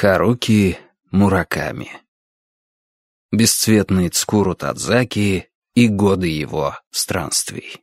Харуки Мураками. Бесцветный Цкуру Тадзаки и годы его странствий.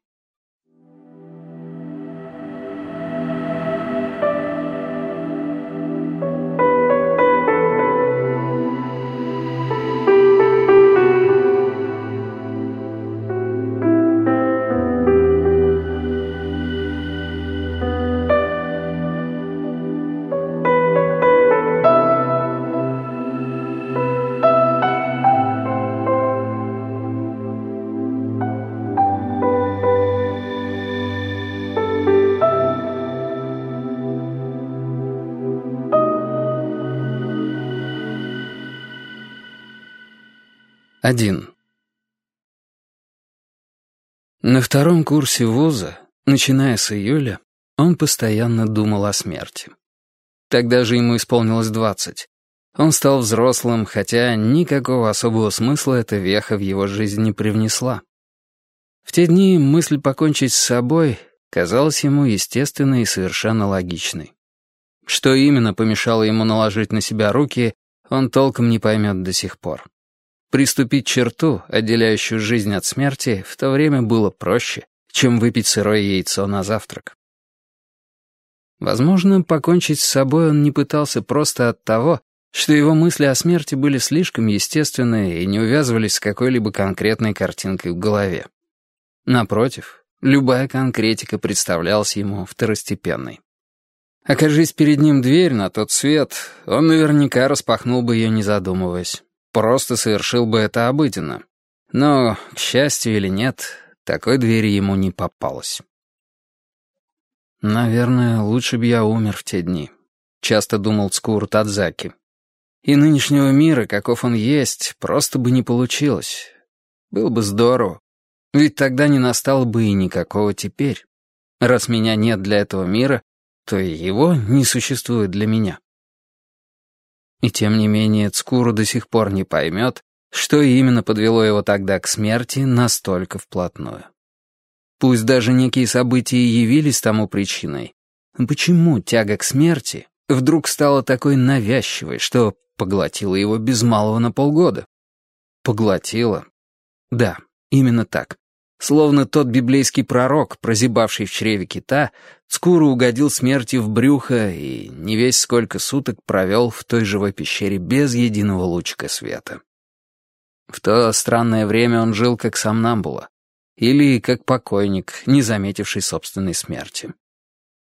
Один. На втором курсе вуза, начиная с июля, он постоянно думал о смерти. Тогда же ему исполнилось двадцать. Он стал взрослым, хотя никакого особого смысла эта веха в его жизнь не привнесла. В те дни мысль покончить с собой казалась ему естественной и совершенно логичной. Что именно помешало ему наложить на себя руки, он толком не поймет до сих пор. Приступить черту, отделяющую жизнь от смерти, в то время было проще, чем выпить сырое яйцо на завтрак. Возможно, покончить с собой он не пытался просто от того, что его мысли о смерти были слишком естественные и не увязывались с какой-либо конкретной картинкой в голове. Напротив, любая конкретика представлялась ему второстепенной. Окажись перед ним дверь на тот свет, он наверняка распахнул бы ее, не задумываясь просто совершил бы это обыденно. Но, к счастью или нет, такой двери ему не попалось. «Наверное, лучше бы я умер в те дни», — часто думал Цкур Тадзаки. «И нынешнего мира, каков он есть, просто бы не получилось. Было бы здорово. Ведь тогда не настало бы и никакого теперь. Раз меня нет для этого мира, то и его не существует для меня». И тем не менее Цкуру до сих пор не поймет, что именно подвело его тогда к смерти настолько вплотную. Пусть даже некие события и явились тому причиной, почему тяга к смерти вдруг стала такой навязчивой, что поглотила его без малого на полгода? Поглотила? Да, именно так. Словно тот библейский пророк, прозябавший в чреве кита, скоро угодил смерти в брюхо и не весь сколько суток провел в той живой пещере без единого лучика света. В то странное время он жил как сомнамбула, или как покойник, не заметивший собственной смерти.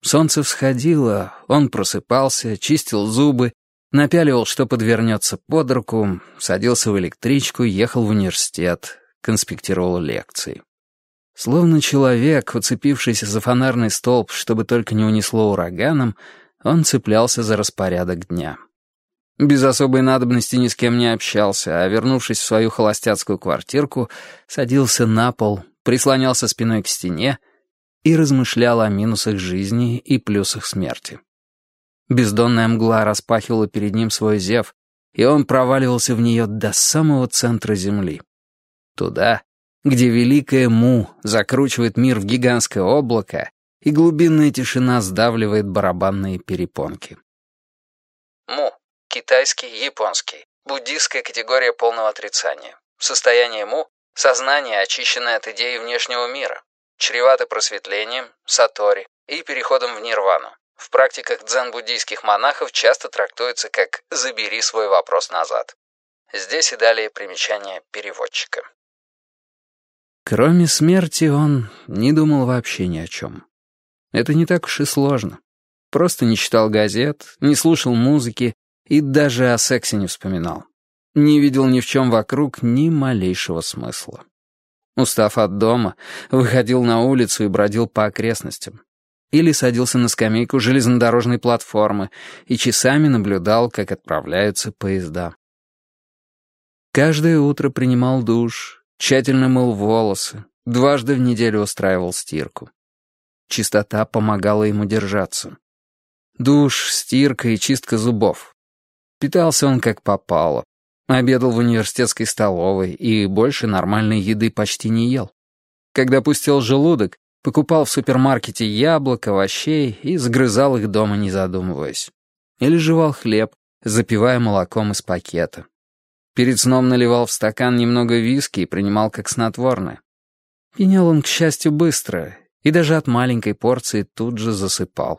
Солнце всходило, он просыпался, чистил зубы, напяливал, что подвернется под руку, садился в электричку, ехал в университет, конспектировал лекции. Словно человек, уцепившийся за фонарный столб, чтобы только не унесло ураганом, он цеплялся за распорядок дня. Без особой надобности ни с кем не общался, а, вернувшись в свою холостяцкую квартирку, садился на пол, прислонялся спиной к стене и размышлял о минусах жизни и плюсах смерти. Бездонная мгла распахивала перед ним свой зев, и он проваливался в нее до самого центра земли. Туда, где великая Му закручивает мир в гигантское облако, и глубинная тишина сдавливает барабанные перепонки. Му. Китайский, японский. Буддистская категория полного отрицания. Состояние Му — сознание, очищенное от идеи внешнего мира. Чревато просветлением, сатори и переходом в нирвану. В практиках дзен-буддийских монахов часто трактуется как «забери свой вопрос назад». Здесь и далее примечание переводчика. Кроме смерти он не думал вообще ни о чем. Это не так уж и сложно. Просто не читал газет, не слушал музыки и даже о сексе не вспоминал. Не видел ни в чем вокруг ни малейшего смысла. Устав от дома, выходил на улицу и бродил по окрестностям. Или садился на скамейку железнодорожной платформы и часами наблюдал, как отправляются поезда. Каждое утро принимал душ, Тщательно мыл волосы, дважды в неделю устраивал стирку. Чистота помогала ему держаться. Душ, стирка и чистка зубов. Питался он как попало. Обедал в университетской столовой и больше нормальной еды почти не ел. Когда пустил желудок, покупал в супермаркете яблок, овощей и сгрызал их дома, не задумываясь. Или жевал хлеб, запивая молоком из пакета. Перед сном наливал в стакан немного виски и принимал как снотворное. Пьянел он, к счастью, быстро, и даже от маленькой порции тут же засыпал.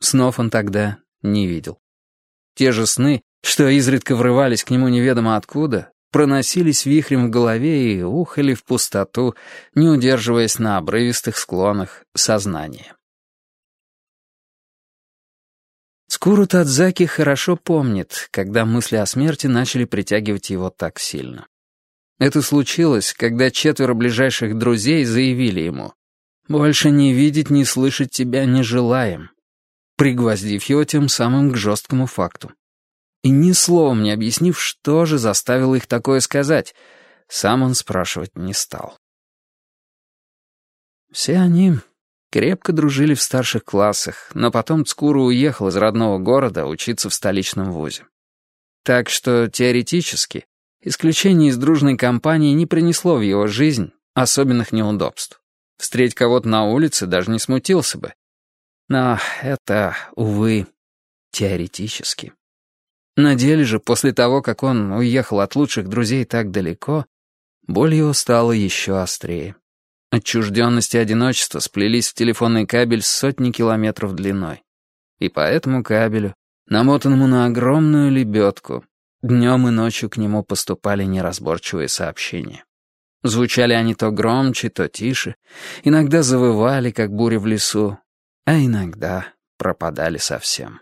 Снов он тогда не видел. Те же сны, что изредка врывались к нему неведомо откуда, проносились вихрем в голове и ухали в пустоту, не удерживаясь на обрывистых склонах сознания. Скуру Тадзаки хорошо помнит, когда мысли о смерти начали притягивать его так сильно. Это случилось, когда четверо ближайших друзей заявили ему «Больше не видеть, не слышать тебя не желаем», пригвоздив его тем самым к жесткому факту. И ни словом не объяснив, что же заставило их такое сказать, сам он спрашивать не стал. Все они крепко дружили в старших классах, но потом Цкуру уехал из родного города учиться в столичном вузе. Так что, теоретически, исключение из дружной компании не принесло в его жизнь особенных неудобств. Встретить кого-то на улице даже не смутился бы. Но это, увы, теоретически. На деле же, после того, как он уехал от лучших друзей так далеко, боль его стала еще острее. Отчужденность и одиночество сплелись в телефонный кабель сотни километров длиной. И по этому кабелю, намотанному на огромную лебедку, днем и ночью к нему поступали неразборчивые сообщения. Звучали они то громче, то тише, иногда завывали, как буря в лесу, а иногда пропадали совсем.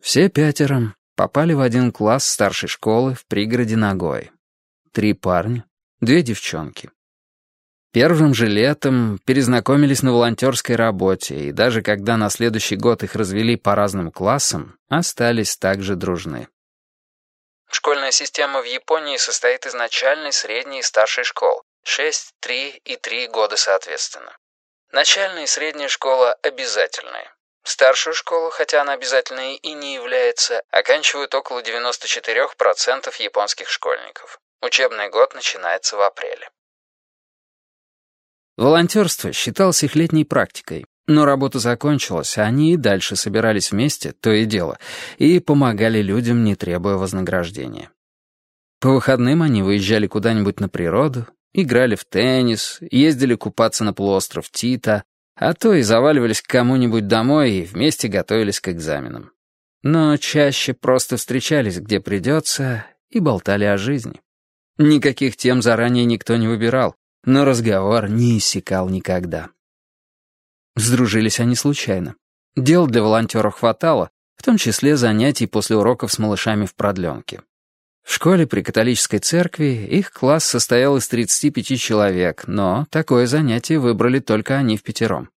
Все пятером попали в один класс старшей школы в пригороде Нагой. Три парня, две девчонки. Первым же летом перезнакомились на волонтерской работе, и даже когда на следующий год их развели по разным классам, остались также дружны. Школьная система в Японии состоит из начальной, средней и старшей школ. 6, 3 и 3 года соответственно. Начальная и средняя школа обязательные. Старшую школу, хотя она обязательной и не является, оканчивают около 94% японских школьников. Учебный год начинается в апреле. Волонтерство считалось их летней практикой, но работа закончилась, а они и дальше собирались вместе, то и дело, и помогали людям, не требуя вознаграждения. По выходным они выезжали куда-нибудь на природу, играли в теннис, ездили купаться на полуостров Тита, а то и заваливались к кому-нибудь домой и вместе готовились к экзаменам. Но чаще просто встречались, где придется, и болтали о жизни. Никаких тем заранее никто не выбирал, но разговор не иссякал никогда. Сдружились они случайно. Дел для волонтеров хватало, в том числе занятий после уроков с малышами в продленке. В школе при католической церкви их класс состоял из 35 человек, но такое занятие выбрали только они в пятером.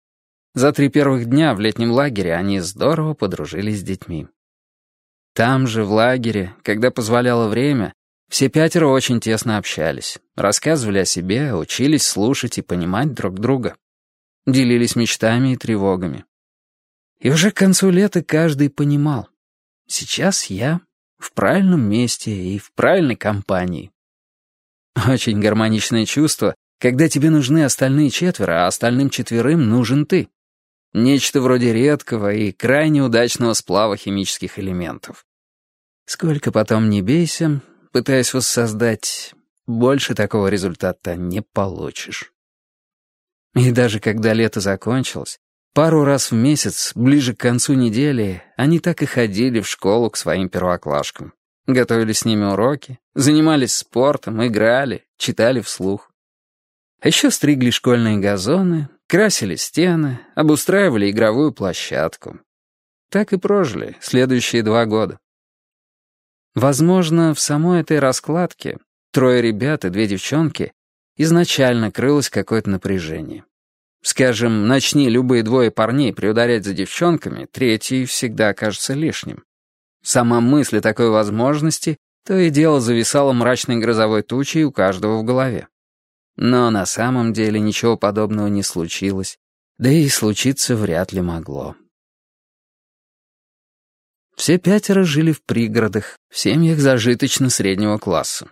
За три первых дня в летнем лагере они здорово подружились с детьми. Там же, в лагере, когда позволяло время, все пятеро очень тесно общались, рассказывали о себе, учились слушать и понимать друг друга. Делились мечтами и тревогами. И уже к концу лета каждый понимал. Сейчас я в правильном месте и в правильной компании. Очень гармоничное чувство, когда тебе нужны остальные четверо, а остальным четверым нужен ты. Нечто вроде редкого и крайне удачного сплава химических элементов. Сколько потом не бейся, пытаясь воссоздать, больше такого результата не получишь. И даже когда лето закончилось, Пару раз в месяц, ближе к концу недели, они так и ходили в школу к своим первоклашкам. Готовили с ними уроки, занимались спортом, играли, читали вслух. Еще стригли школьные газоны, красили стены, обустраивали игровую площадку. Так и прожили следующие два года. Возможно, в самой этой раскладке трое ребят и две девчонки изначально крылось какое-то напряжение. Скажем, начни любые двое парней приударять за девчонками, третий всегда окажется лишним. Сама мысль о такой возможности то и дело зависала мрачной грозовой тучей у каждого в голове. Но на самом деле ничего подобного не случилось, да и случиться вряд ли могло. Все пятеро жили в пригородах, в семьях зажиточно-среднего класса.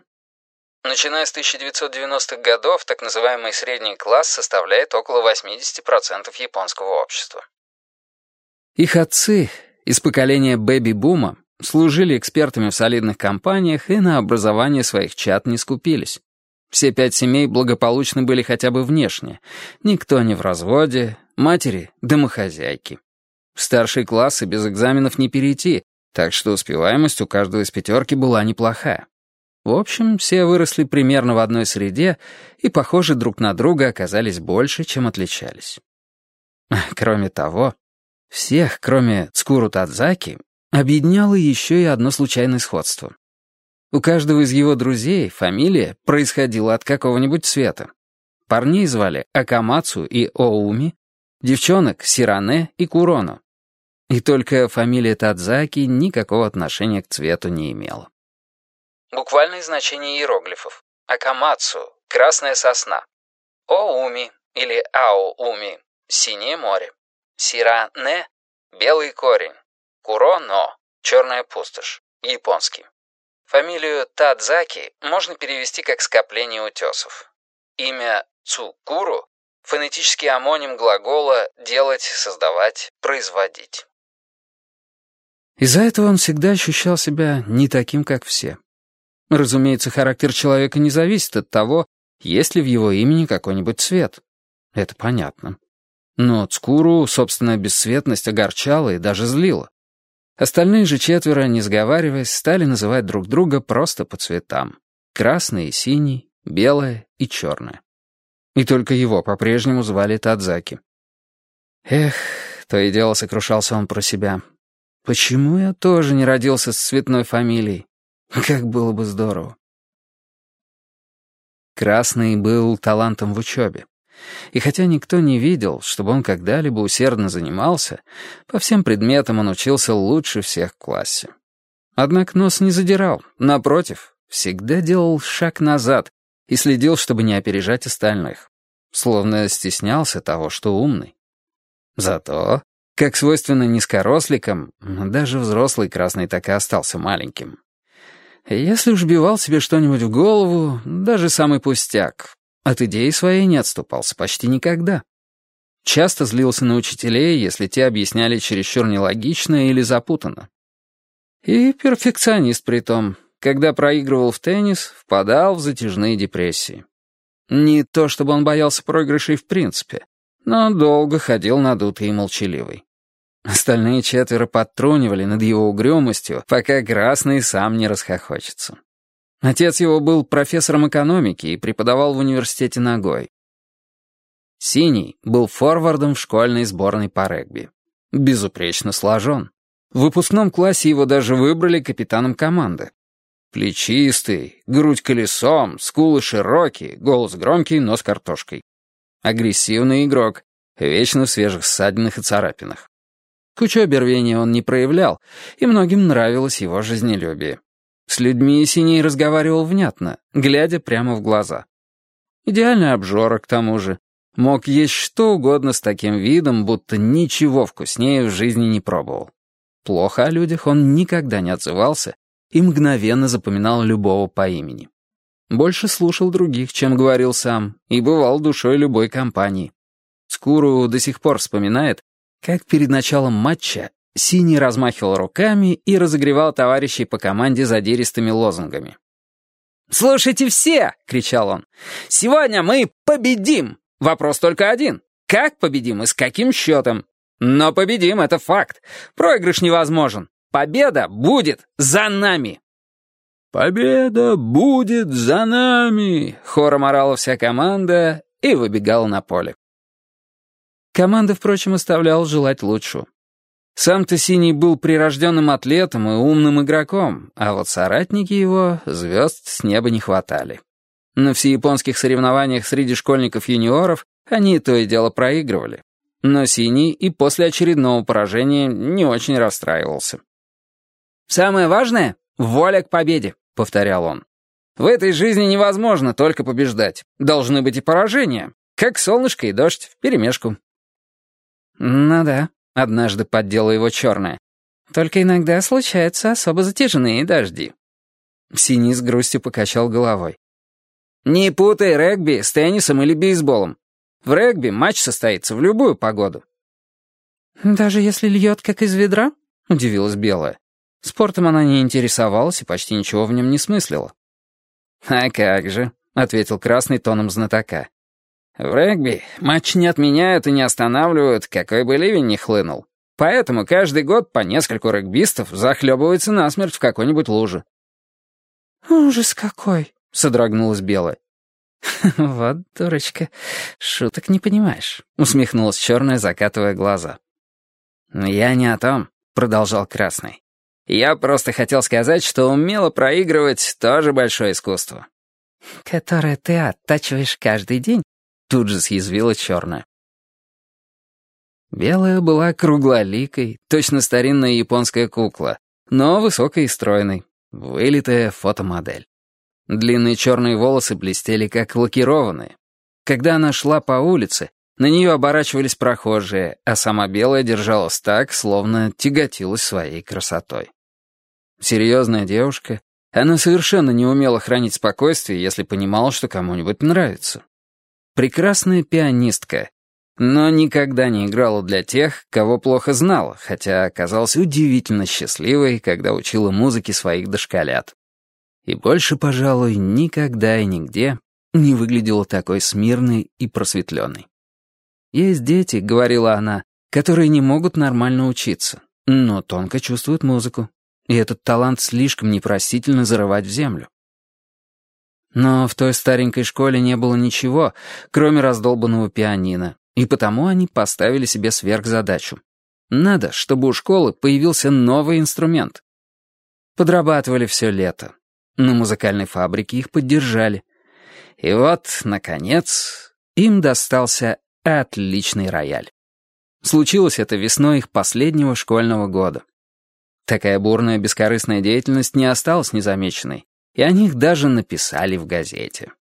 Начиная с 1990-х годов, так называемый средний класс составляет около 80% японского общества. Их отцы, из поколения бэби-бума, служили экспертами в солидных компаниях и на образование своих чат не скупились. Все пять семей благополучны были хотя бы внешне. Никто не в разводе, матери — домохозяйки. В старшие классы без экзаменов не перейти, так что успеваемость у каждого из пятерки была неплохая. В общем, все выросли примерно в одной среде и, похожи друг на друга, оказались больше, чем отличались. Кроме того, всех, кроме Цкуру Тадзаки, объединяло еще и одно случайное сходство. У каждого из его друзей фамилия происходила от какого-нибудь цвета. Парней звали Акамацу и Оуми, девчонок — Сиране и Куроно. И только фамилия Тадзаки никакого отношения к цвету не имела. Буквальное значение иероглифов. Акамацу — красная сосна. Оуми или Аоуми — синее море. Сиране — белый корень. Куроно — черная пустошь. Японский. Фамилию Тадзаки можно перевести как «скопление утесов». Имя Цукуру — фонетический амоним глагола «делать», «создавать», «производить». Из-за этого он всегда ощущал себя не таким, как все. Разумеется, характер человека не зависит от того, есть ли в его имени какой-нибудь цвет. Это понятно. Но Цкуру собственная бесцветность огорчала и даже злила. Остальные же четверо, не сговариваясь, стали называть друг друга просто по цветам. Красный и синий, белое и черное. И только его по-прежнему звали Тадзаки. Эх, то и дело сокрушался он про себя. Почему я тоже не родился с цветной фамилией? Как было бы здорово. Красный был талантом в учебе. И хотя никто не видел, чтобы он когда-либо усердно занимался, по всем предметам он учился лучше всех в классе. Однако нос не задирал, напротив, всегда делал шаг назад и следил, чтобы не опережать остальных. Словно стеснялся того, что умный. Зато, как свойственно низкоросликам, даже взрослый красный так и остался маленьким. Если уж бивал себе что-нибудь в голову, даже самый пустяк, от идеи своей не отступался почти никогда. Часто злился на учителей, если те объясняли чересчур нелогично или запутанно. И перфекционист при том, когда проигрывал в теннис, впадал в затяжные депрессии. Не то чтобы он боялся проигрышей в принципе, но долго ходил надутый и молчаливый. Остальные четверо подтрунивали над его угрюмостью, пока Красный сам не расхохочется. Отец его был профессором экономики и преподавал в университете Ногой. Синий был форвардом в школьной сборной по регби. Безупречно сложен. В выпускном классе его даже выбрали капитаном команды. Плечистый, грудь колесом, скулы широкие, голос громкий, нос картошкой. Агрессивный игрок, вечно в свежих ссадинах и царапинах. К учебе рвения он не проявлял, и многим нравилось его жизнелюбие. С людьми Синий разговаривал внятно, глядя прямо в глаза. Идеальный обжора, к тому же. Мог есть что угодно с таким видом, будто ничего вкуснее в жизни не пробовал. Плохо о людях он никогда не отзывался и мгновенно запоминал любого по имени. Больше слушал других, чем говорил сам, и бывал душой любой компании. Скуру до сих пор вспоминает, как перед началом матча Синий размахивал руками и разогревал товарищей по команде задиристыми лозунгами. «Слушайте все!» — кричал он. «Сегодня мы победим! Вопрос только один. Как победим и с каким счетом? Но победим — это факт. Проигрыш невозможен. Победа будет за нами!» «Победа будет за нами!» — хором орала вся команда и выбегала на поле. Команда, впрочем, оставляла желать лучшего. Сам-то Синий был прирожденным атлетом и умным игроком, а вот соратники его звезд с неба не хватали. На всеяпонских соревнованиях среди школьников-юниоров они то и дело проигрывали. Но Синий и после очередного поражения не очень расстраивался. «Самое важное — воля к победе», — повторял он. «В этой жизни невозможно только побеждать. Должны быть и поражения, как солнышко и дождь вперемешку». «Ну да», — однажды поддела его черная. «Только иногда случаются особо затяжные дожди». Синий с грустью покачал головой. «Не путай регби с теннисом или бейсболом. В регби матч состоится в любую погоду». «Даже если льет, как из ведра?» — удивилась Белая. Спортом она не интересовалась и почти ничего в нем не смыслила. «А как же», — ответил Красный тоном знатока. «В регби матч не отменяют и не останавливают, какой бы ливень ни хлынул. Поэтому каждый год по нескольку регбистов захлебывается насмерть в какой-нибудь луже». «Ужас какой!» — содрогнулась Белая. «Вот дурочка, шуток не понимаешь», — усмехнулась черная, закатывая глаза. «Я не о том», — продолжал Красный. «Я просто хотел сказать, что умело проигрывать — тоже большое искусство». «Которое ты оттачиваешь каждый день?» — тут же съязвила черная. Белая была круглоликой, точно старинная японская кукла, но высокой и стройной, вылитая фотомодель. Длинные черные волосы блестели, как лакированные. Когда она шла по улице, на нее оборачивались прохожие, а сама белая держалась так, словно тяготилась своей красотой. Серьезная девушка, она совершенно не умела хранить спокойствие, если понимала, что кому-нибудь нравится. Прекрасная пианистка, но никогда не играла для тех, кого плохо знала, хотя оказалась удивительно счастливой, когда учила музыке своих дошколят. И больше, пожалуй, никогда и нигде не выглядела такой смирной и просветленной. «Есть дети», — говорила она, — «которые не могут нормально учиться, но тонко чувствуют музыку, и этот талант слишком непростительно зарывать в землю». Но в той старенькой школе не было ничего, кроме раздолбанного пианино, и потому они поставили себе сверхзадачу. Надо, чтобы у школы появился новый инструмент. Подрабатывали все лето. На музыкальной фабрике их поддержали. И вот, наконец, им достался отличный рояль. Случилось это весной их последнего школьного года. Такая бурная бескорыстная деятельность не осталась незамеченной, и о них даже написали в газете.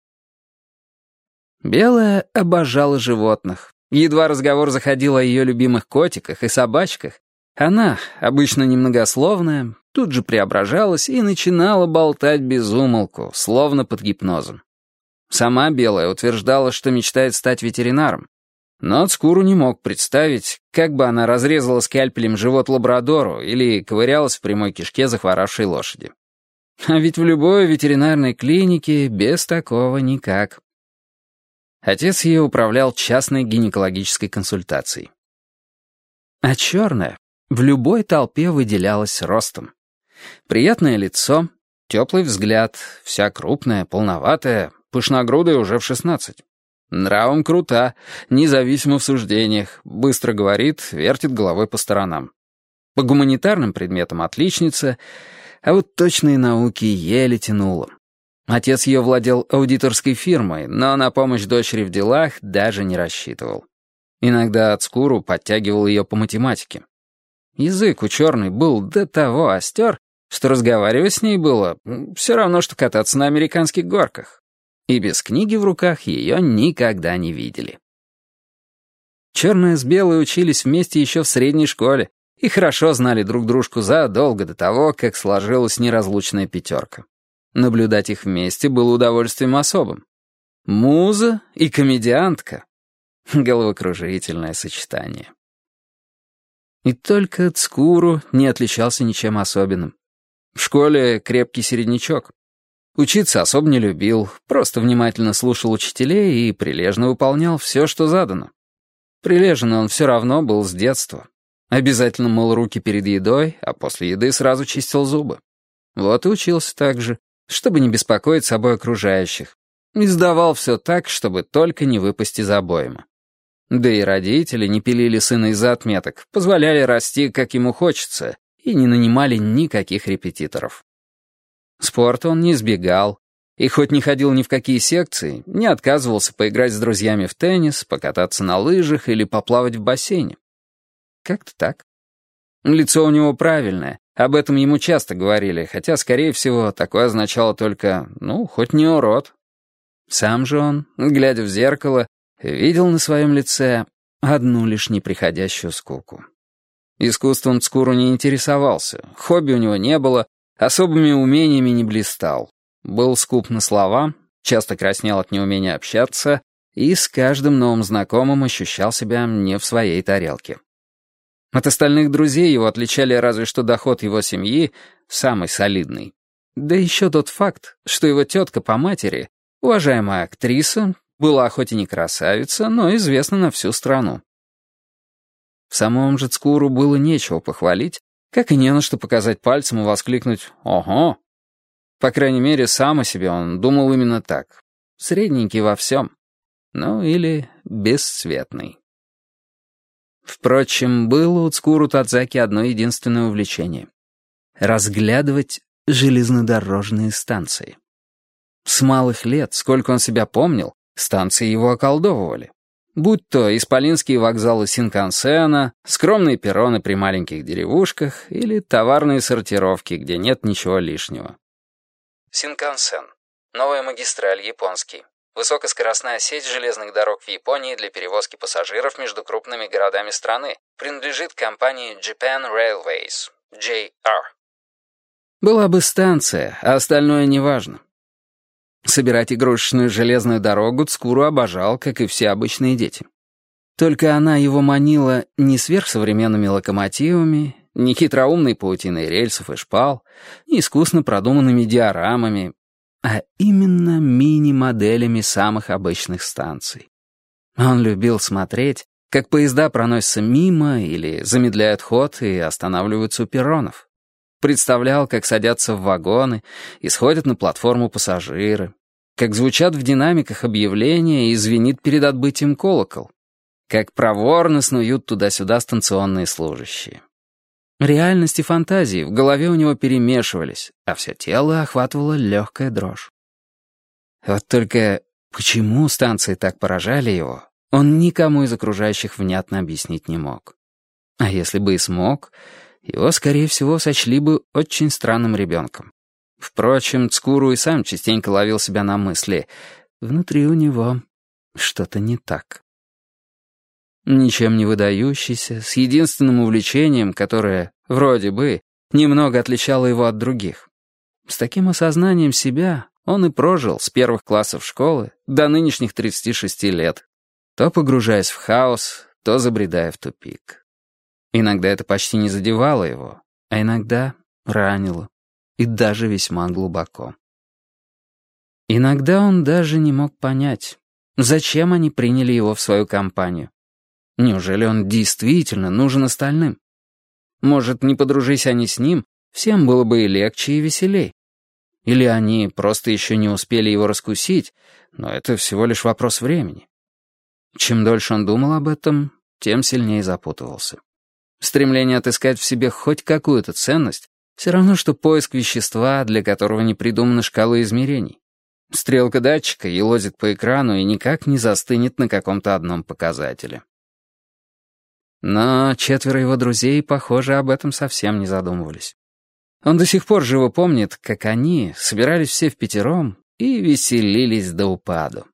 Белая обожала животных. Едва разговор заходил о ее любимых котиках и собачках, она, обычно немногословная, тут же преображалась и начинала болтать без умолку, словно под гипнозом. Сама Белая утверждала, что мечтает стать ветеринаром, но Цкуру не мог представить, как бы она разрезала скальпелем живот лабрадору или ковырялась в прямой кишке захворавшей лошади. А ведь в любой ветеринарной клинике без такого никак. Отец ее управлял частной гинекологической консультацией. А черная в любой толпе выделялась ростом. Приятное лицо, теплый взгляд, вся крупная, полноватая, пышногрудая уже в шестнадцать. Нравом крута, независимо в суждениях, быстро говорит, вертит головой по сторонам. По гуманитарным предметам отличница, а вот точные науки еле тянула. Отец ее владел аудиторской фирмой, но на помощь дочери в делах даже не рассчитывал. Иногда Ацкуру подтягивал ее по математике. Язык у черной был до того остер, что разговаривать с ней было все равно, что кататься на американских горках. И без книги в руках ее никогда не видели. Черная с белой учились вместе еще в средней школе и хорошо знали друг дружку задолго до того, как сложилась неразлучная пятерка. Наблюдать их вместе было удовольствием особым. Муза и комедиантка. Головокружительное сочетание. И только Цкуру не отличался ничем особенным. В школе крепкий середнячок. Учиться особо не любил, просто внимательно слушал учителей и прилежно выполнял все, что задано. Прилежен он все равно был с детства. Обязательно мыл руки перед едой, а после еды сразу чистил зубы. Вот и учился так же, чтобы не беспокоить собой окружающих. И сдавал все так, чтобы только не выпасть из обойма. Да и родители не пилили сына из-за отметок, позволяли расти, как ему хочется, и не нанимали никаких репетиторов. Спорта он не избегал, и хоть не ходил ни в какие секции, не отказывался поиграть с друзьями в теннис, покататься на лыжах или поплавать в бассейне. Как-то так. Лицо у него правильное, об этом ему часто говорили, хотя, скорее всего, такое означало только «ну, хоть не урод». Сам же он, глядя в зеркало, видел на своем лице одну лишь неприходящую скуку. Искусством Цкуру не интересовался, хобби у него не было, особыми умениями не блистал. Был скуп на слова, часто краснел от неумения общаться и с каждым новым знакомым ощущал себя не в своей тарелке. От остальных друзей его отличали разве что доход его семьи, самый солидный. Да еще тот факт, что его тетка по матери, уважаемая актриса, была хоть и не красавица, но известна на всю страну. В самом же Цкуру было нечего похвалить, как и не на что показать пальцем и воскликнуть «Ого!». По крайней мере, сам о себе он думал именно так. Средненький во всем. Ну, или бесцветный. Впрочем, было у Цкуру Тадзаки одно единственное увлечение — разглядывать железнодорожные станции. С малых лет, сколько он себя помнил, станции его околдовывали. Будь то исполинские вокзалы Синкансена, скромные перроны при маленьких деревушках или товарные сортировки, где нет ничего лишнего. Синкансен. Новая магистраль, японский. Высокоскоростная сеть железных дорог в Японии для перевозки пассажиров между крупными городами страны. Принадлежит компании Japan Railways, JR. Была бы станция, а остальное неважно. Собирать игрушечную железную дорогу Цкуру обожал, как и все обычные дети. Только она его манила не сверхсовременными локомотивами, не хитроумной паутиной рельсов и шпал, не искусно продуманными диорамами, а именно мини-моделями самых обычных станций. Он любил смотреть, как поезда проносятся мимо или замедляют ход и останавливаются у перронов. Представлял, как садятся в вагоны и сходят на платформу пассажиры, как звучат в динамиках объявления и звенит перед отбытием колокол, как проворно снуют туда-сюда станционные служащие. Реальность и фантазии в голове у него перемешивались, а все тело охватывала легкая дрожь. Вот только почему станции так поражали его, он никому из окружающих внятно объяснить не мог. А если бы и смог, его, скорее всего, сочли бы очень странным ребенком. Впрочем, Цкуру и сам частенько ловил себя на мысли. Внутри у него что-то не так. Ничем не выдающийся, с единственным увлечением, которое, вроде бы, немного отличало его от других. С таким осознанием себя он и прожил с первых классов школы до нынешних 36 лет, то погружаясь в хаос, то забредая в тупик. Иногда это почти не задевало его, а иногда ранило, и даже весьма глубоко. Иногда он даже не мог понять, зачем они приняли его в свою компанию. Неужели он действительно нужен остальным? Может, не подружись они с ним, всем было бы и легче, и веселей. Или они просто еще не успели его раскусить, но это всего лишь вопрос времени. Чем дольше он думал об этом, тем сильнее запутывался. Стремление отыскать в себе хоть какую-то ценность все равно, что поиск вещества, для которого не придуманы шкалы измерений. Стрелка датчика елозит по экрану и никак не застынет на каком-то одном показателе. Но четверо его друзей, похоже, об этом совсем не задумывались. Он до сих пор живо помнит, как они собирались все в пятером и веселились до упаду.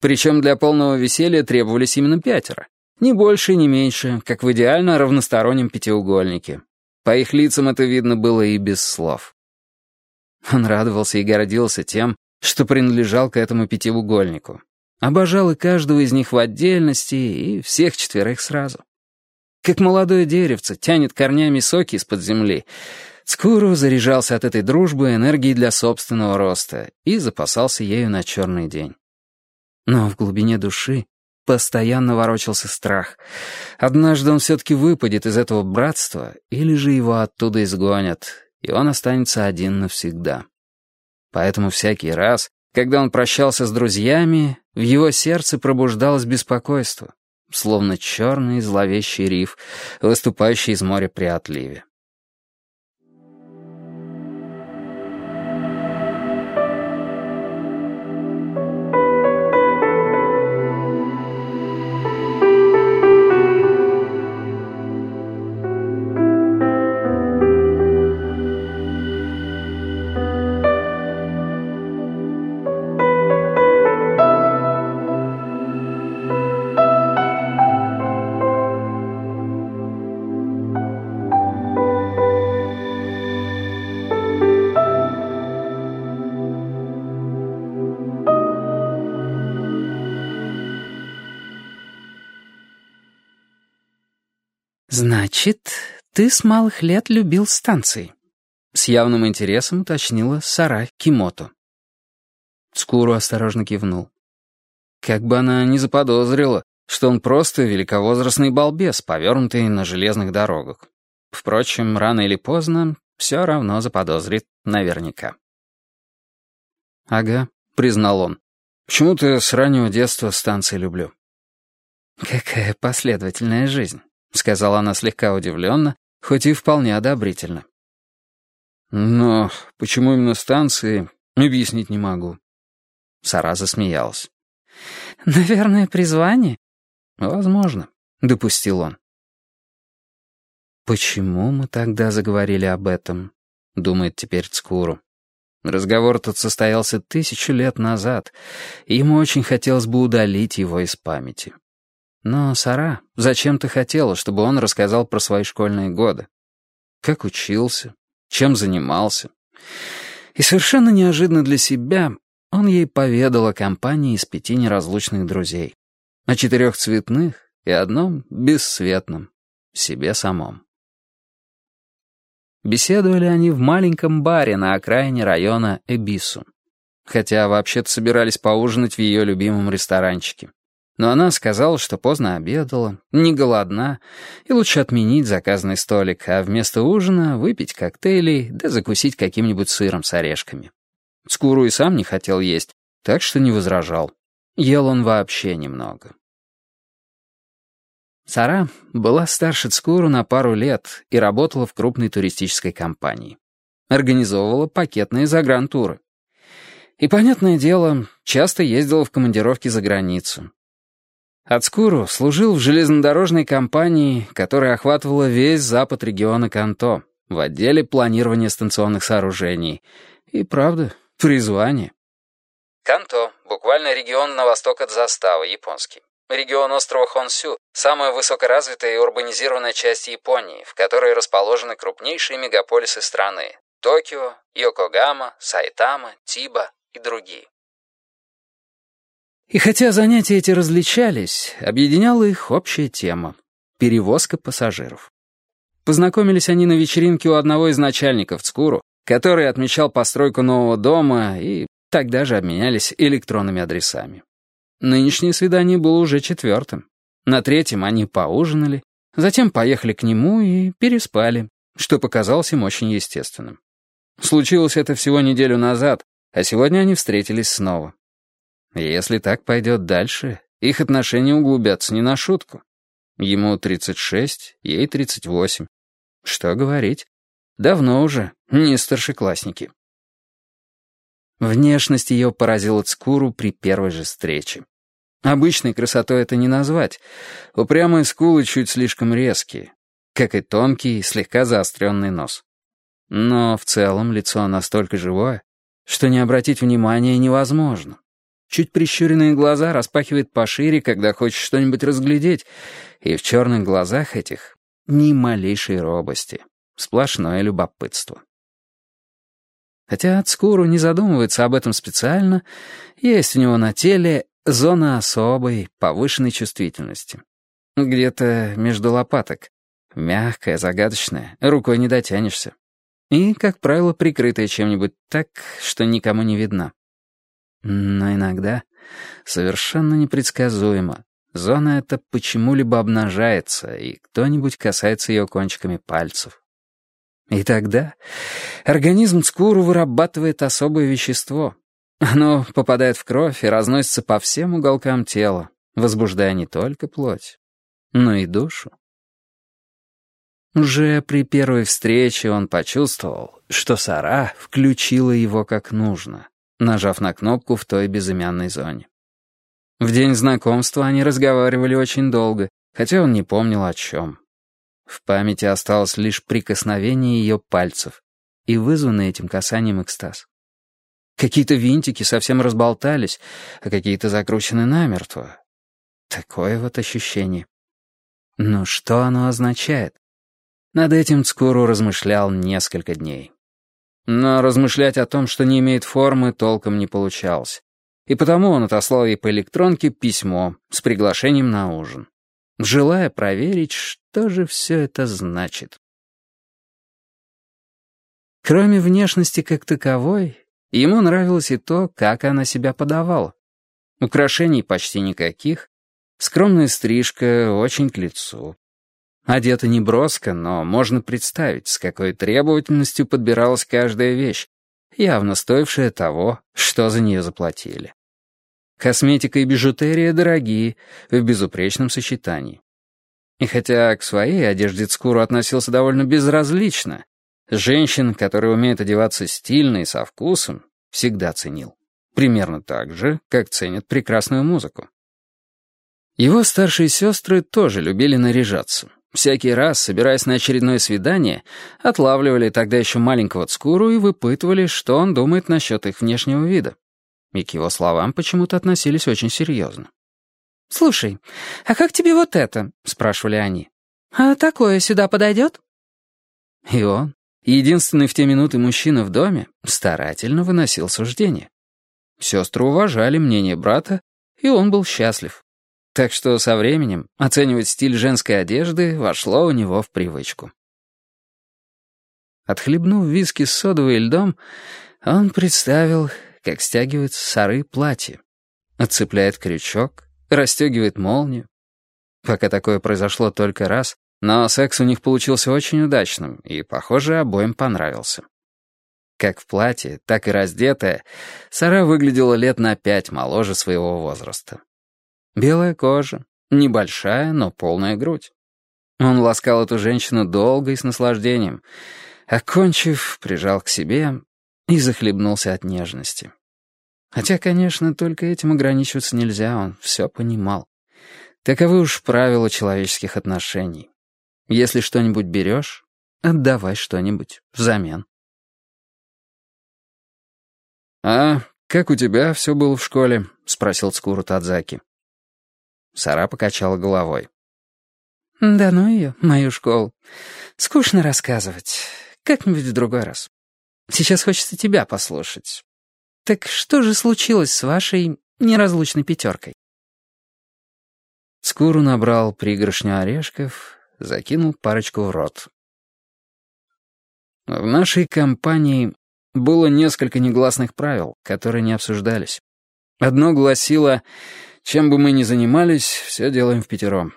Причем для полного веселья требовались именно пятеро. Ни больше, ни меньше, как в идеально равностороннем пятиугольнике. По их лицам это видно было и без слов. Он радовался и гордился тем, что принадлежал к этому пятиугольнику. Обожал и каждого из них в отдельности, и всех четверых сразу. Как молодое деревце тянет корнями соки из-под земли, Цкуру заряжался от этой дружбы энергией для собственного роста и запасался ею на черный день. Но в глубине души постоянно ворочался страх. Однажды он все-таки выпадет из этого братства, или же его оттуда изгонят, и он останется один навсегда. Поэтому всякий раз, когда он прощался с друзьями, в его сердце пробуждалось беспокойство словно черный зловещий риф, выступающий из моря при отливе. «Значит, ты с малых лет любил станции?» С явным интересом уточнила Сара Кимото. Скуру осторожно кивнул. Как бы она не заподозрила, что он просто великовозрастный балбес, повернутый на железных дорогах. Впрочем, рано или поздно все равно заподозрит наверняка. «Ага», — признал он. «Почему-то с раннего детства станции люблю». «Какая последовательная жизнь», — сказала она слегка удивленно, хоть и вполне одобрительно. «Но почему именно станции, объяснить не могу». Сара засмеялась. «Наверное, призвание?» «Возможно», — допустил он. «Почему мы тогда заговорили об этом?» — думает теперь Цкуру. Разговор тут состоялся тысячу лет назад, и ему очень хотелось бы удалить его из памяти. Но Сара зачем-то хотела, чтобы он рассказал про свои школьные годы. Как учился, чем занимался. И совершенно неожиданно для себя он ей поведал о компании из пяти неразлучных друзей. О четырех цветных и одном бесцветном, себе самом. Беседовали они в маленьком баре на окраине района Эбису. Хотя вообще-то собирались поужинать в ее любимом ресторанчике. Но она сказала, что поздно обедала, не голодна, и лучше отменить заказанный столик, а вместо ужина выпить коктейлей да закусить каким-нибудь сыром с орешками. Скуру и сам не хотел есть, так что не возражал. Ел он вообще немного. Сара была старше Цкуру на пару лет и работала в крупной туристической компании. Организовывала пакетные загрантуры. И, понятное дело, часто ездила в командировки за границу. Ацкуру служил в железнодорожной компании, которая охватывала весь запад региона Канто, в отделе планирования станционных сооружений. И, правда, призвание. Канто, буквально регион на восток от заставы, японский. Регион острова Хонсю – самая высокоразвитая и урбанизированная часть Японии, в которой расположены крупнейшие мегаполисы страны – Токио, Йокогама, Сайтама, Тиба и другие. И хотя занятия эти различались, объединяла их общая тема — перевозка пассажиров. Познакомились они на вечеринке у одного из начальников ЦКУРу, который отмечал постройку нового дома, и тогда же обменялись электронными адресами. Нынешнее свидание было уже четвертым. На третьем они поужинали, затем поехали к нему и переспали, что показалось им очень естественным. Случилось это всего неделю назад, а сегодня они встретились снова. Если так пойдет дальше, их отношения углубятся не на шутку. Ему 36, ей 38. Что говорить? Давно уже, не старшеклассники. Внешность ее поразила Цкуру при первой же встрече. Обычной красотой это не назвать. Упрямые скулы чуть слишком резкие, как и тонкий, слегка заостренный нос. Но в целом лицо настолько живое, что не обратить внимания невозможно. Чуть прищуренные глаза распахивает пошире, когда хочет что-нибудь разглядеть, и в черных глазах этих ни малейшей робости, сплошное любопытство. Хотя Ацкуру не задумывается об этом специально, есть у него на теле зона особой, повышенной чувствительности. Где-то между лопаток. Мягкая, загадочная, рукой не дотянешься. И, как правило, прикрытая чем-нибудь так, что никому не видна. Но иногда, совершенно непредсказуемо, зона эта почему-либо обнажается, и кто-нибудь касается ее кончиками пальцев. И тогда организм Цкуру вырабатывает особое вещество. Оно попадает в кровь и разносится по всем уголкам тела, возбуждая не только плоть, но и душу. Уже при первой встрече он почувствовал, что Сара включила его как нужно, нажав на кнопку в той безымянной зоне. В день знакомства они разговаривали очень долго, хотя он не помнил о чем. В памяти осталось лишь прикосновение ее пальцев и вызванный этим касанием экстаз. Какие-то винтики совсем разболтались, а какие-то закручены намертво. Такое вот ощущение. Но что оно означает? Над этим Цкуру размышлял несколько дней. Но размышлять о том, что не имеет формы, толком не получалось. И потому он отослал ей по электронке письмо с приглашением на ужин, желая проверить, что же все это значит? Кроме внешности как таковой, ему нравилось и то, как она себя подавала. Украшений почти никаких, скромная стрижка очень к лицу. Одета не броско, но можно представить, с какой требовательностью подбиралась каждая вещь, явно стоившая того, что за нее заплатили. Косметика и бижутерия дорогие, в безупречном сочетании. И хотя к своей одежде Цкуру относился довольно безразлично, женщин, которые умеют одеваться стильно и со вкусом, всегда ценил. Примерно так же, как ценят прекрасную музыку. Его старшие сестры тоже любили наряжаться. Всякий раз, собираясь на очередное свидание, отлавливали тогда еще маленького Цкуру и выпытывали, что он думает насчет их внешнего вида. И к его словам почему-то относились очень серьезно. «Слушай, а как тебе вот это?» — спрашивали они. «А такое сюда подойдет?» И он, единственный в те минуты мужчина в доме, старательно выносил суждение. Сестры уважали мнение брата, и он был счастлив. Так что со временем оценивать стиль женской одежды вошло у него в привычку. Отхлебнув виски с содовой и льдом, он представил, как стягивает с сары платье, отцепляет крючок, расстегивает молнию. Пока такое произошло только раз, но секс у них получился очень удачным и, похоже, обоим понравился. Как в платье, так и раздетая, Сара выглядела лет на пять моложе своего возраста. Белая кожа, небольшая, но полная грудь. Он ласкал эту женщину долго и с наслаждением. Окончив, прижал к себе и захлебнулся от нежности. Хотя, конечно, только этим ограничиваться нельзя, он все понимал. Таковы уж правила человеческих отношений. Если что-нибудь берешь, отдавай что-нибудь взамен. «А как у тебя все было в школе?» — спросил Цкуру Тадзаки. Сара покачала головой. «Да ну ее, мою школу. Скучно рассказывать. Как-нибудь в другой раз. Сейчас хочется тебя послушать. Так что же случилось с вашей неразлучной пятеркой?» Скуру набрал пригоршню орешков, закинул парочку в рот. В нашей компании было несколько негласных правил, которые не обсуждались. Одно гласило, чем бы мы ни занимались, все делаем в пятером.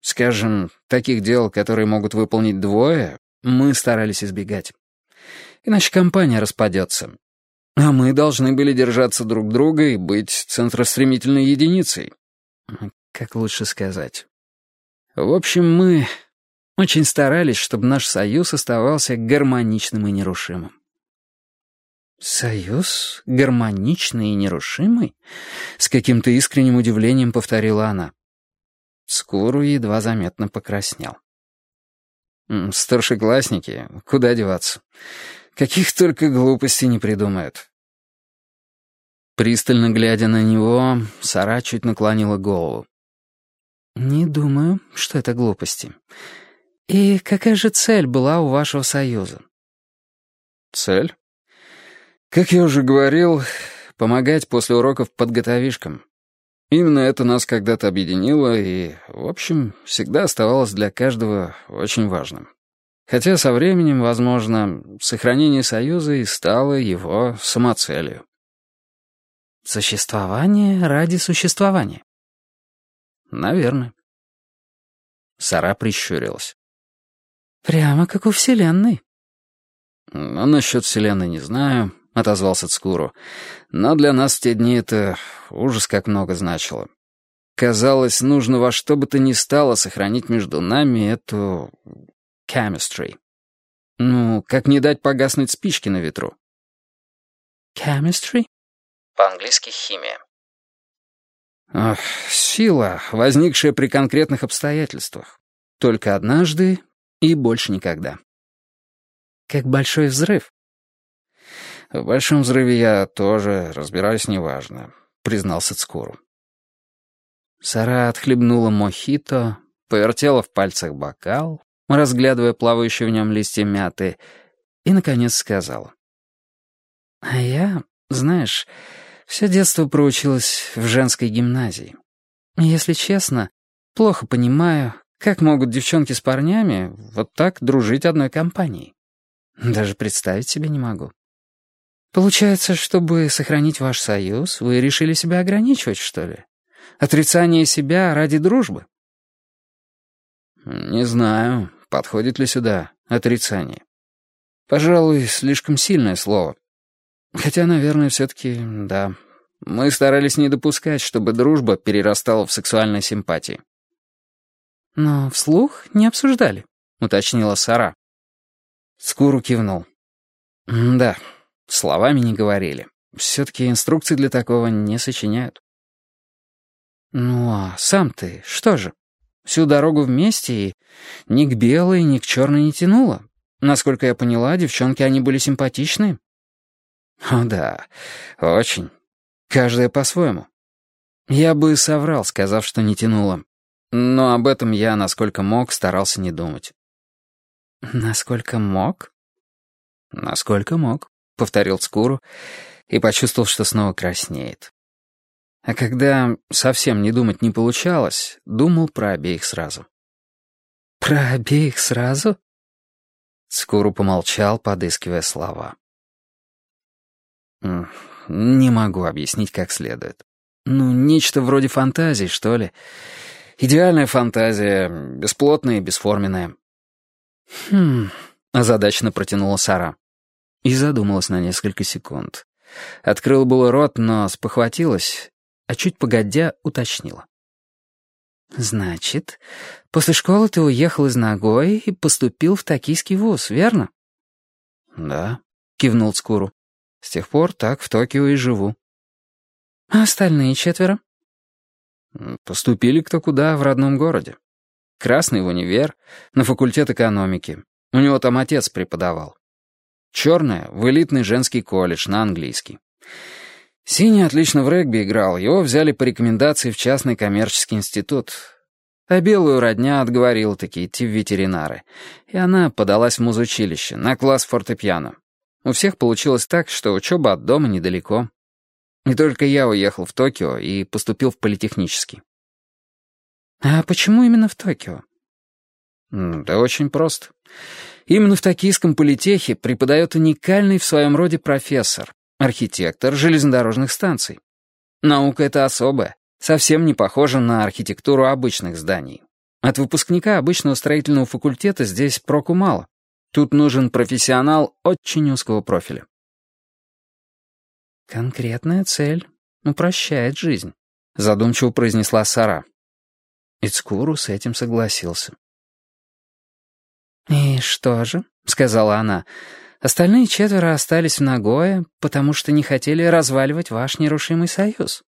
Скажем, таких дел, которые могут выполнить двое, мы старались избегать. Иначе компания распадется. А мы должны были держаться друг друга и быть центростремительной единицей. Как лучше сказать. В общем, мы очень старались, чтобы наш союз оставался гармоничным и нерушимым. «Союз? Гармоничный и нерушимый?» С каким-то искренним удивлением повторила она. Скуру едва заметно покраснел. «Старшеклассники, куда деваться? Каких только глупостей не придумают». Пристально глядя на него, Сара чуть наклонила голову. «Не думаю, что это глупости. И какая же цель была у вашего союза?» «Цель? Как я уже говорил, помогать после уроков подготовишкам. Именно это нас когда-то объединило и, в общем, всегда оставалось для каждого очень важным. Хотя со временем, возможно, сохранение союза и стало его самоцелью. Существование ради существования. Наверное. Сара прищурилась. Прямо как у Вселенной. А насчет Вселенной не знаю. — отозвался Цкуру. «Но для нас в те дни это ужас как много значило. Казалось, нужно во что бы то ни стало сохранить между нами эту... chemistry. Ну, как не дать погаснуть спички на ветру». «Chemistry?» По-английски «химия». Ох, сила, возникшая при конкретных обстоятельствах. Только однажды и больше никогда. Как большой взрыв. «В большом взрыве я тоже разбираюсь неважно», — признался Цкуру. Сара отхлебнула мохито, повертела в пальцах бокал, разглядывая плавающие в нем листья мяты, и, наконец, сказала. «А я, знаешь, все детство проучилась в женской гимназии. Если честно, плохо понимаю, Как могут девчонки с парнями вот так дружить одной компанией? Даже представить себе не могу. Получается, чтобы сохранить ваш союз, вы решили себя ограничивать, что ли? Отрицание себя ради дружбы? Не знаю, подходит ли сюда отрицание. Пожалуй, слишком сильное слово. Хотя, наверное, все-таки да. Мы старались не допускать, чтобы дружба перерастала в сексуальные симпатии. «Но вслух не обсуждали», — уточнила Сара. Скуру кивнул. «Да, словами не говорили. Все-таки инструкции для такого не сочиняют». «Ну а сам ты что же? Всю дорогу вместе и ни к белой, ни к черной не тянуло. Насколько я поняла, девчонки они были симпатичные». «О да, очень. Каждая по-своему. Я бы соврал, сказав, что не тянуло. Но об этом я, насколько мог, старался не думать. «Насколько мог?» «Насколько мог», — повторил Скуру и почувствовал, что снова краснеет. А когда совсем не думать не получалось, думал про обеих сразу. «Про обеих сразу?» Скуру помолчал, подыскивая слова. «Не могу объяснить как следует. Ну, нечто вроде фантазии, что ли. Идеальная фантазия, бесплотная и бесформенная». «Хм...» — озадаченно протянула Сара. И задумалась на несколько секунд. Открыла было рот, но спохватилась, а чуть погодя уточнила. «Значит, после школы ты уехал из Нагои и поступил в токийский вуз, верно?» «Да», — кивнул Скуру. «С тех пор так в Токио и живу». «А остальные четверо?» Поступили кто куда в родном городе. Красный в универ, на факультет экономики. У него там отец преподавал. Черная — в элитный женский колледж на английский. Синий отлично в регби играл, его взяли по рекомендации в частный коммерческий институт. А белую родня отговорила таки идти в ветеринары. И она подалась в музучилище, на класс фортепиано. У всех получилось так, что учеба от дома недалеко. И только я уехал в Токио и поступил в политехнический. А почему именно в Токио? Да очень просто. Именно в токийском политехе преподает уникальный в своем роде профессор, архитектор железнодорожных станций. Наука эта особая, совсем не похожа на архитектуру обычных зданий. От выпускника обычного строительного факультета здесь проку мало. Тут нужен профессионал очень узкого профиля. «Конкретная цель упрощает жизнь», — задумчиво произнесла Сара. Ицкуру с этим согласился. «И что же?» — сказала она. «Остальные четверо остались в Нагое, потому что не хотели разваливать ваш нерушимый союз».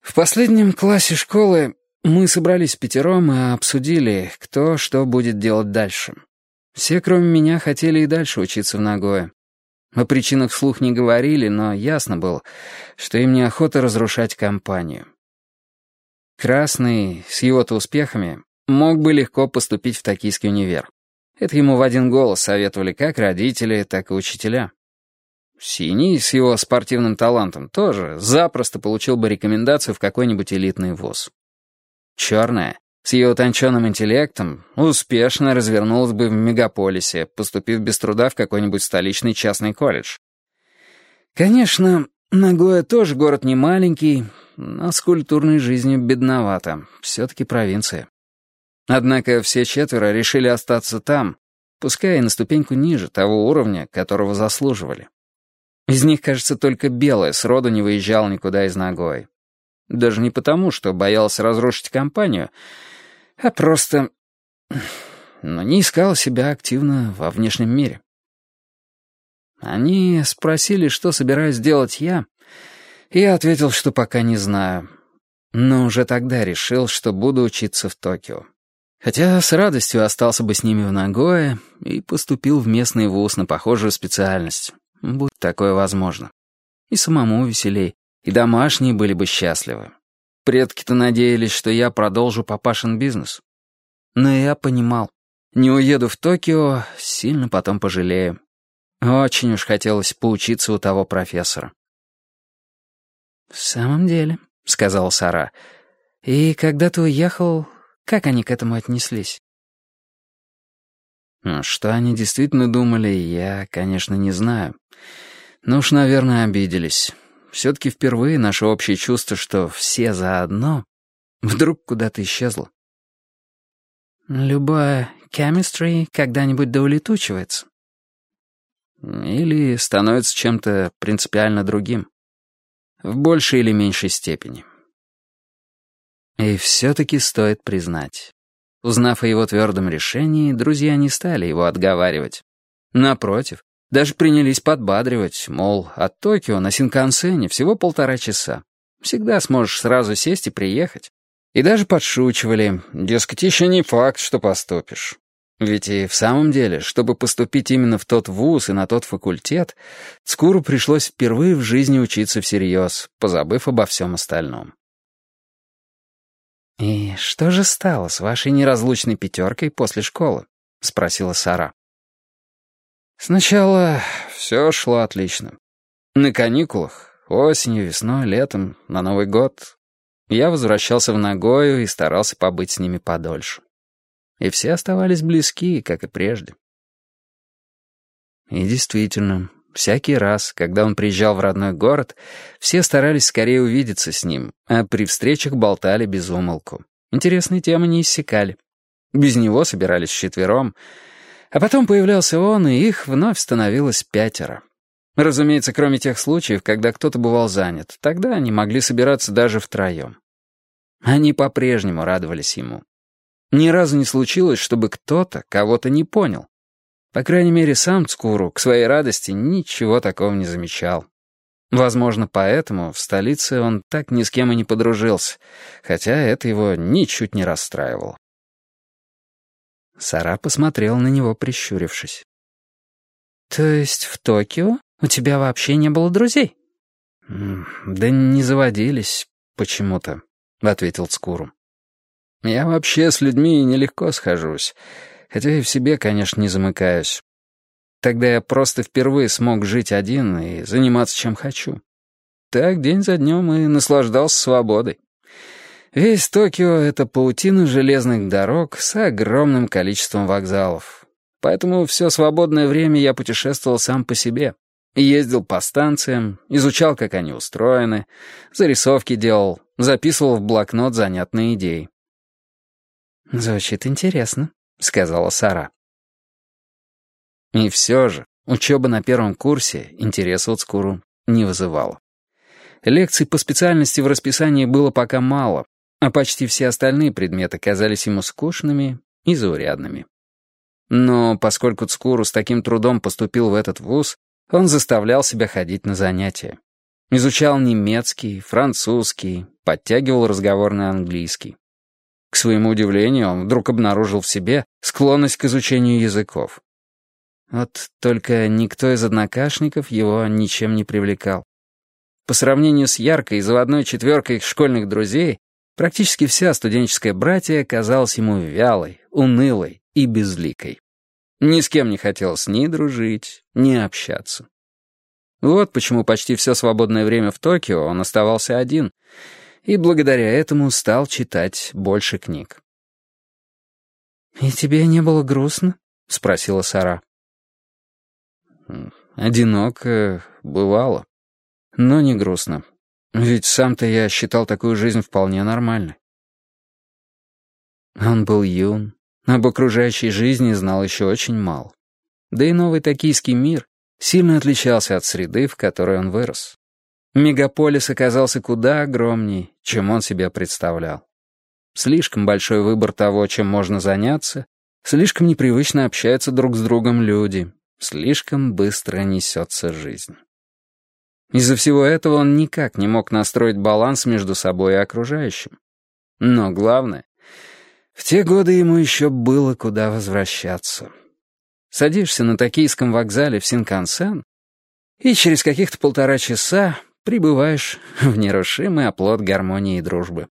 В последнем классе школы мы собрались пятером и обсудили, кто что будет делать дальше. Все, кроме меня, хотели и дальше учиться в Нагое. О причинах вслух не говорили, но ясно было, что им неохота разрушать компанию. Красный, с его-то успехами, мог бы легко поступить в токийский универ. Это ему в один голос советовали как родители, так и учителя. Синий, с его спортивным талантом, тоже запросто получил бы рекомендацию в какой-нибудь элитный вуз. Черная, с ее утонченным интеллектом, успешно развернулась бы в мегаполисе, поступив без труда в какой-нибудь столичный частный колледж. Конечно, Нагоя тоже город не маленький, но с культурной жизнью бедновато. Все-таки провинция. Однако все четверо решили остаться там, пускай и на ступеньку ниже того уровня, которого заслуживали. Из них, кажется, только Белая сроду не выезжал никуда из Нагои. Даже не потому, что боялся разрушить компанию, а просто... но не искал себя активно во внешнем мире. Они спросили, что собираюсь делать я, я ответил, что пока не знаю. Но уже тогда решил, что буду учиться в Токио. Хотя с радостью остался бы с ними в Нагое и поступил в местный вуз на похожую специальность. Будь такое возможно. И самому веселей, и домашние были бы счастливы. Предки-то надеялись, что я продолжу папашин бизнес. Но я понимал, не уеду в Токио, сильно потом пожалею. Очень уж хотелось поучиться у того профессора. «В самом деле», — сказала Сара. «И когда ты уехал, Как они к этому отнеслись? Ну, что они действительно думали, я, конечно, не знаю. Но уж, наверное, обиделись. Все-таки впервые наше общее чувство, что все заодно, вдруг куда-то исчезло. Любая chemistry когда-нибудь доулетучивается. Или становится чем-то принципиально другим. В большей или меньшей степени. И все-таки стоит признать. Узнав о его твердом решении, друзья не стали его отговаривать. Напротив, даже принялись подбадривать, мол, от Токио на Синкансене всего полтора часа. Всегда сможешь сразу сесть и приехать. И даже подшучивали, дескать, еще не факт, что поступишь. Ведь и в самом деле, чтобы поступить именно в тот вуз и на тот факультет, Цкуру пришлось впервые в жизни учиться всерьез, позабыв обо всем остальном. «И что же стало с вашей неразлучной пятеркой после школы?» — спросила Сара. «Сначала все шло отлично. На каникулах, осенью, весной, летом, на Новый год я возвращался в Нагою и старался побыть с ними подольше. И все оставались близки, как и прежде. И действительно, всякий раз, когда он приезжал в родной город, все старались скорее увидеться с ним, а при встречах болтали без умолку. Интересные темы не иссякали. Без него собирались вчетвером, а потом появлялся он, и их вновь становилось пятеро. Разумеется, кроме тех случаев, когда кто-то бывал занят, тогда они могли собираться даже втроем. Они по-прежнему радовались ему. Ни разу не случилось, чтобы кто-то кого-то не понял. По крайней мере, сам Цкуру к своей радости ничего такого не замечал. Возможно, поэтому в столице он так ни с кем и не подружился, хотя это его ничуть не расстраивало. Сара посмотрел на него, прищурившись. «То есть в Токио у тебя вообще не было друзей?» «Да не заводились почему-то», — ответил Цкуру. «Я вообще с людьми нелегко схожусь, хотя и в себе, конечно, не замыкаюсь. Тогда я просто впервые смог жить один и заниматься чем хочу. Так день за днем и наслаждался свободой. Весь Токио — это паутина железных дорог с огромным количеством вокзалов. Поэтому все свободное время я путешествовал сам по себе. Ездил по станциям, изучал, как они устроены, зарисовки делал, записывал в блокнот занятные идеи. «Звучит интересно», — сказала Сара. И все же, учеба на первом курсе интереса от Скуру не вызывала. Лекций по специальности в расписании было пока мало, а почти все остальные предметы казались ему скучными и заурядными. Но поскольку Цкуру с таким трудом поступил в этот вуз, он заставлял себя ходить на занятия. Изучал немецкий, французский, подтягивал разговор на английский. К своему удивлению, он вдруг обнаружил в себе склонность к изучению языков. Вот только никто из однокашников его ничем не привлекал. По сравнению с яркой заводной четверкой школьных друзей, практически вся студенческая братья казалась ему вялой, унылой и безликой. Ни с кем не хотелось ни дружить, ни общаться. Вот почему почти все свободное время в Токио он оставался один, и благодаря этому стал читать больше книг. «И тебе не было грустно?» — спросила Сара. «Одиноко бывало, но не грустно. Ведь сам-то я считал такую жизнь вполне нормальной». Он был юн, об окружающей жизни знал еще очень мало. Да и новый токийский мир сильно отличался от среды, в которой он вырос. Мегаполис оказался куда огромнее, чем он себе представлял. Слишком большой выбор того, чем можно заняться, слишком непривычно общаются друг с другом люди, слишком быстро несется жизнь. Из-за всего этого он никак не мог настроить баланс между собой и окружающим. Но главное, в те годы ему еще было куда возвращаться. Садишься на токийском вокзале в Синкансен, и через каких-то полтора часа прибываешь в нерушимый оплот гармонии и дружбы.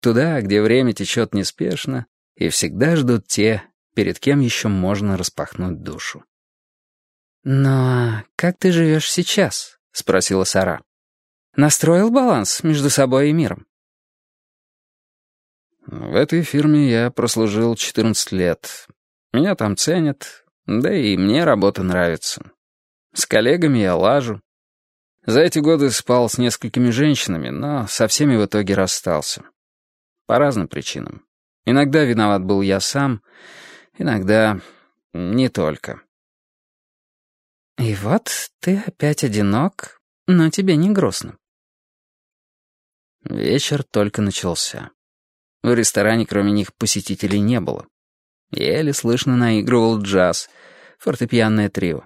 Туда, где время течет неспешно, и всегда ждут те, перед кем еще можно распахнуть душу. «Но как ты живешь сейчас?» — спросила Сара. «Настроил баланс между собой и миром?» В этой фирме я прослужил 14 лет. Меня там ценят, да и мне работа нравится. С коллегами я лажу. За эти годы спал с несколькими женщинами, но со всеми в итоге расстался. По разным причинам. Иногда виноват был я сам, иногда не только. И вот ты опять одинок, но тебе не грустно. Вечер только начался. В ресторане кроме них посетителей не было. Еле слышно наигрывал джаз, фортепианное трио.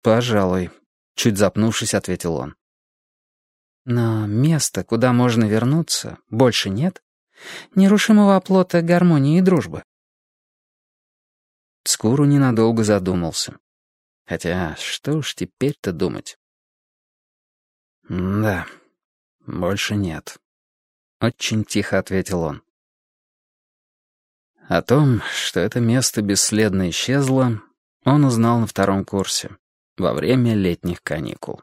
«Пожалуй», — чуть запнувшись, ответил он. «Но места, куда можно вернуться, больше нет? Нерушимого оплота гармонии и дружбы?» Скуру ненадолго задумался. Хотя, что уж теперь-то думать? «Да, больше нет». Очень тихо ответил он. О том, что это место бесследно исчезло, он узнал на втором курсе, во время летних каникул.